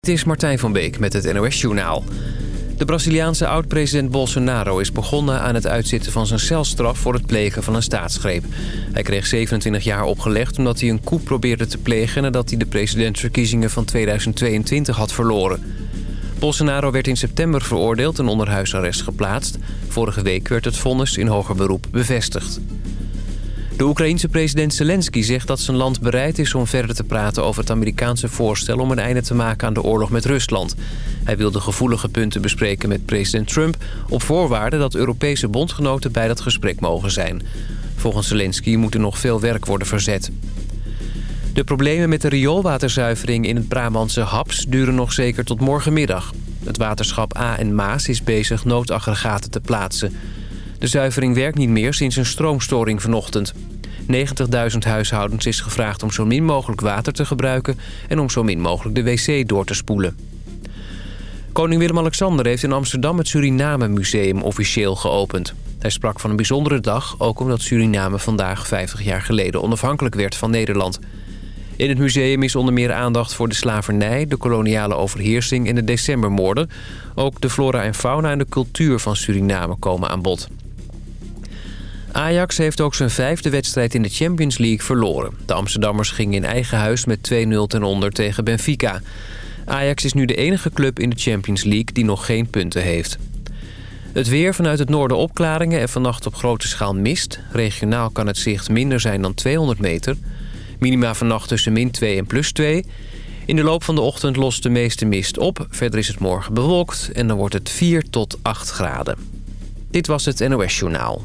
Het is Martijn van Beek met het NOS-journaal. De Braziliaanse oud-president Bolsonaro is begonnen aan het uitzitten van zijn celstraf... voor het plegen van een staatsgreep. Hij kreeg 27 jaar opgelegd omdat hij een coup probeerde te plegen... nadat hij de presidentsverkiezingen van 2022 had verloren. Bolsonaro werd in september veroordeeld en onder huisarrest geplaatst. Vorige week werd het vonnis in hoger beroep bevestigd. De Oekraïense president Zelensky zegt dat zijn land bereid is om verder te praten over het Amerikaanse voorstel om een einde te maken aan de oorlog met Rusland. Hij wil de gevoelige punten bespreken met president Trump op voorwaarde dat Europese bondgenoten bij dat gesprek mogen zijn. Volgens Zelensky moet er nog veel werk worden verzet. De problemen met de rioolwaterzuivering in het Brabantse Haps duren nog zeker tot morgenmiddag. Het waterschap A en Maas is bezig noodaggregaten te plaatsen. De zuivering werkt niet meer sinds een stroomstoring vanochtend. 90.000 huishoudens is gevraagd om zo min mogelijk water te gebruiken... en om zo min mogelijk de wc door te spoelen. Koning Willem-Alexander heeft in Amsterdam het Suriname-museum officieel geopend. Hij sprak van een bijzondere dag, ook omdat Suriname vandaag 50 jaar geleden onafhankelijk werd van Nederland. In het museum is onder meer aandacht voor de slavernij, de koloniale overheersing en de decembermoorden. Ook de flora en fauna en de cultuur van Suriname komen aan bod. Ajax heeft ook zijn vijfde wedstrijd in de Champions League verloren. De Amsterdammers gingen in eigen huis met 2-0 ten onder tegen Benfica. Ajax is nu de enige club in de Champions League die nog geen punten heeft. Het weer vanuit het noorden opklaringen en vannacht op grote schaal mist. Regionaal kan het zicht minder zijn dan 200 meter. Minima vannacht tussen min 2 en plus 2. In de loop van de ochtend lost de meeste mist op. Verder is het morgen bewolkt en dan wordt het 4 tot 8 graden. Dit was het NOS Journaal.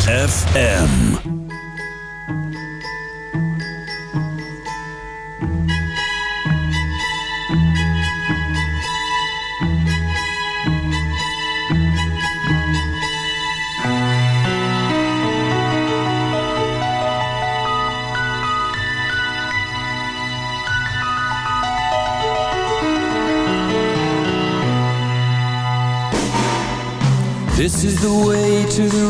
ZFM. This is the way to the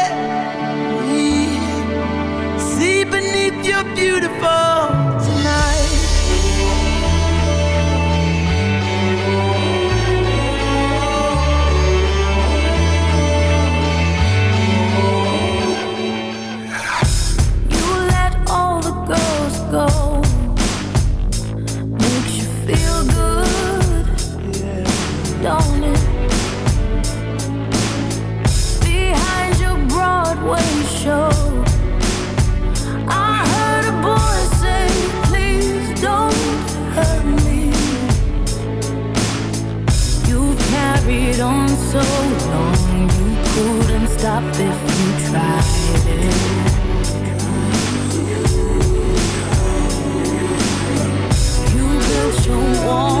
beautiful stop if you try it. You built your wall.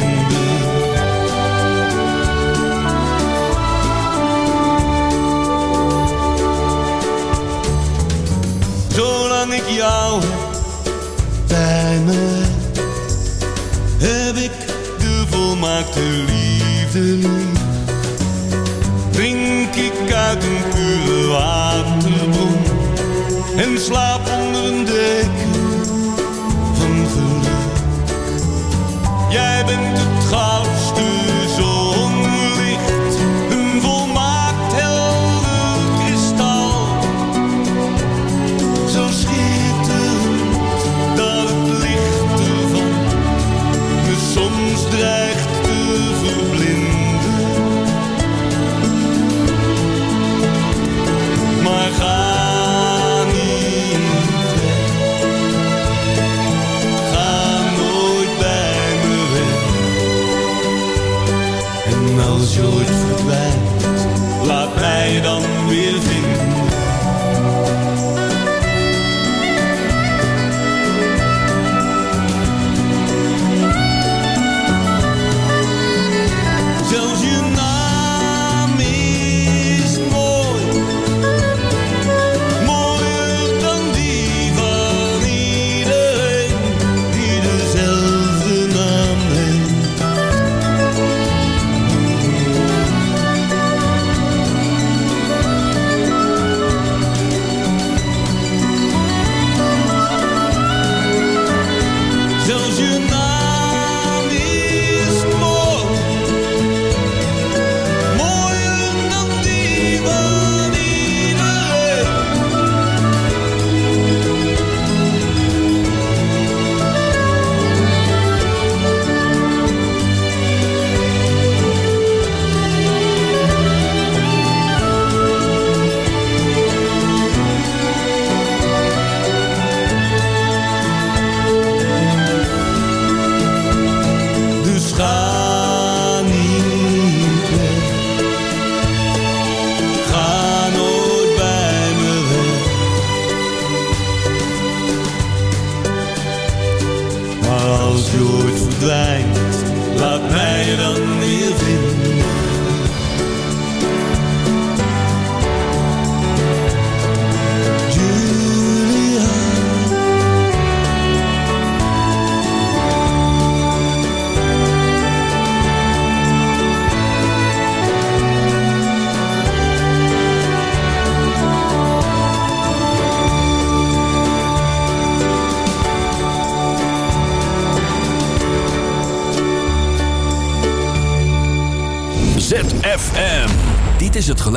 volmaakte liefde drink ik uit een pure waterbron en slaap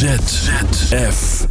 ZZFM.